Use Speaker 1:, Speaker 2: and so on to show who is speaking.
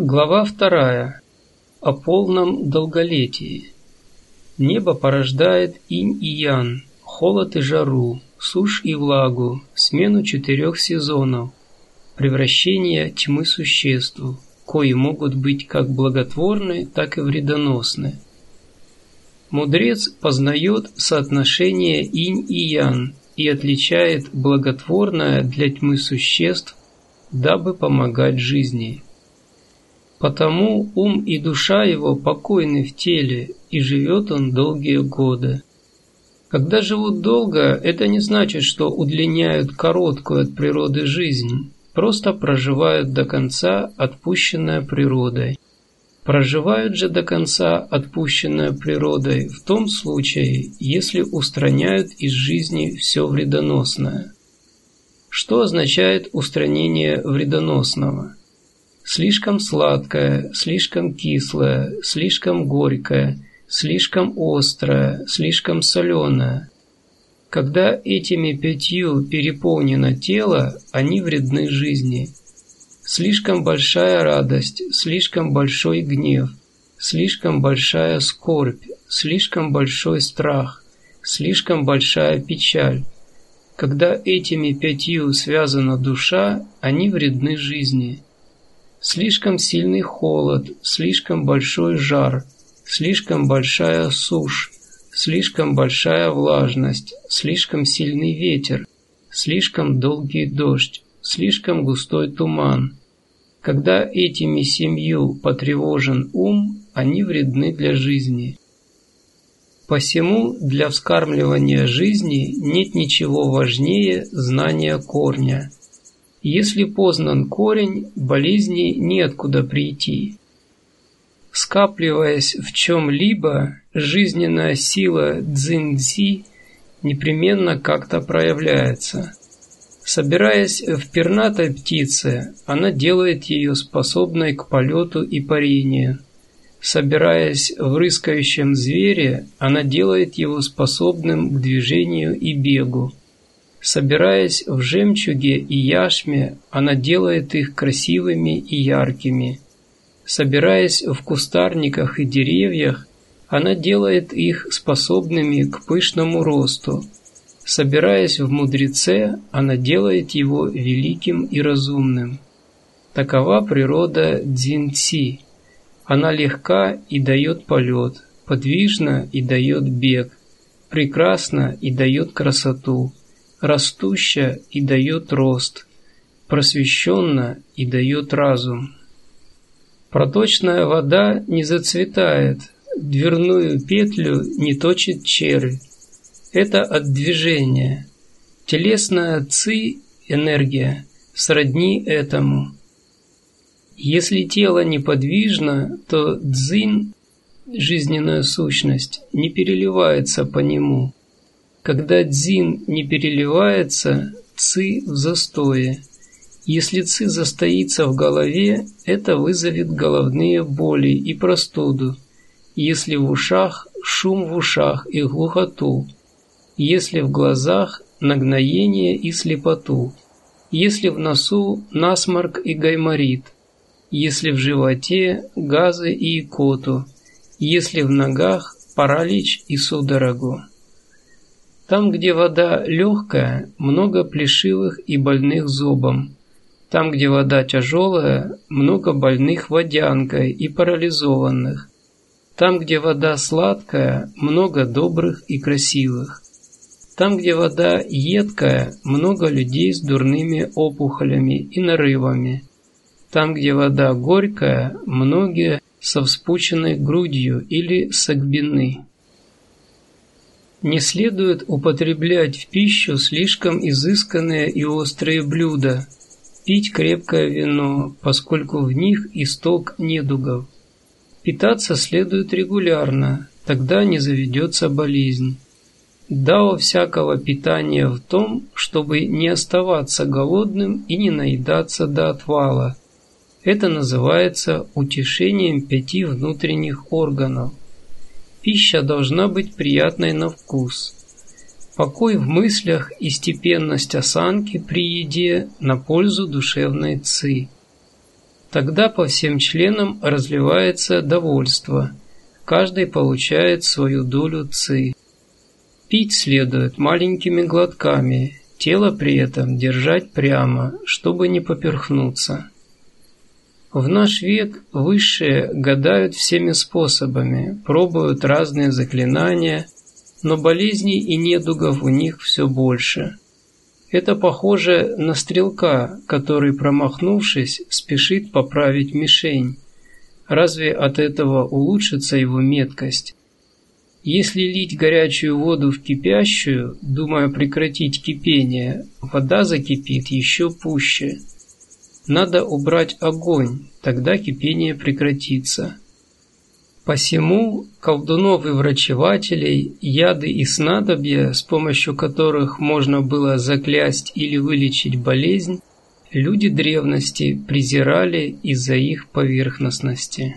Speaker 1: Глава вторая. О полном долголетии. Небо порождает инь и ян, холод и жару, сушь и влагу, смену четырех сезонов, превращение тьмы существ, кои могут быть как благотворны, так и вредоносны. Мудрец познает соотношение инь и ян и отличает благотворное для тьмы существ, дабы помогать жизни. Потому ум и душа его покойны в теле, и живет он долгие годы. Когда живут долго, это не значит, что удлиняют короткую от природы жизнь, просто проживают до конца отпущенное природой. Проживают же до конца отпущенное природой в том случае, если устраняют из жизни все вредоносное. Что означает устранение вредоносного? Слишком сладкое, слишком кислое, слишком горькое, слишком острое, слишком соленое. Когда этими пятью переполнено тело, они вредны жизни. Слишком большая радость, слишком большой гнев, слишком большая скорбь, слишком большой страх, слишком большая печаль. Когда этими пятью связана душа, они вредны жизни. Слишком сильный холод, слишком большой жар, слишком большая сушь, слишком большая влажность, слишком сильный ветер, слишком долгий дождь, слишком густой туман. Когда этими семью потревожен ум, они вредны для жизни. Посему для вскармливания жизни нет ничего важнее знания корня – если познан корень, болезни неоткуда прийти. Скапливаясь в чем-либо, жизненная сила дзиньцзи непременно как-то проявляется. Собираясь в пернатой птице, она делает ее способной к полету и парению. Собираясь в рыскающем звере, она делает его способным к движению и бегу. Собираясь в жемчуге и яшме, она делает их красивыми и яркими. Собираясь в кустарниках и деревьях, она делает их способными к пышному росту. Собираясь в мудреце, она делает его великим и разумным. Такова природа дзинци. Она легка и дает полет, подвижна и дает бег, прекрасна и дает красоту растуща и дает рост, просвещенна и дает разум. Проточная вода не зацветает, дверную петлю не точит червь. Это от движения. Телесная ци, энергия, сродни этому. Если тело неподвижно, то дзин, жизненная сущность, не переливается по нему. Когда дзин не переливается, ци в застое. Если ци застоится в голове, это вызовет головные боли и простуду. Если в ушах – шум в ушах и глухоту. Если в глазах – нагноение и слепоту. Если в носу – насморк и гайморит. Если в животе – газы и икоту. Если в ногах – паралич и судорогу. Там, где вода легкая, много плешивых и больных зобом. Там, где вода тяжелая, много больных водянкой и парализованных. Там, где вода сладкая, много добрых и красивых. Там, где вода едкая, много людей с дурными опухолями и нарывами. Там, где вода горькая, многие со вспученной грудью или согбены. Не следует употреблять в пищу слишком изысканные и острые блюда, пить крепкое вино, поскольку в них исток недугов. Питаться следует регулярно, тогда не заведется болезнь. Дао всякого питания в том, чтобы не оставаться голодным и не наедаться до отвала. Это называется утешением пяти внутренних органов. Пища должна быть приятной на вкус. Покой в мыслях и степенность осанки при еде на пользу душевной ци. Тогда по всем членам разливается довольство, каждый получает свою долю ци. Пить следует маленькими глотками, тело при этом держать прямо, чтобы не поперхнуться. В наш век высшие гадают всеми способами, пробуют разные заклинания, но болезней и недугов у них все больше. Это похоже на стрелка, который, промахнувшись, спешит поправить мишень. Разве от этого улучшится его меткость? Если лить горячую воду в кипящую, думая прекратить кипение, вода закипит еще пуще – надо убрать огонь, тогда кипение прекратится. Посему колдунов и врачевателей, яды и снадобья, с помощью которых можно было заклясть или вылечить болезнь, люди древности презирали из-за их поверхностности.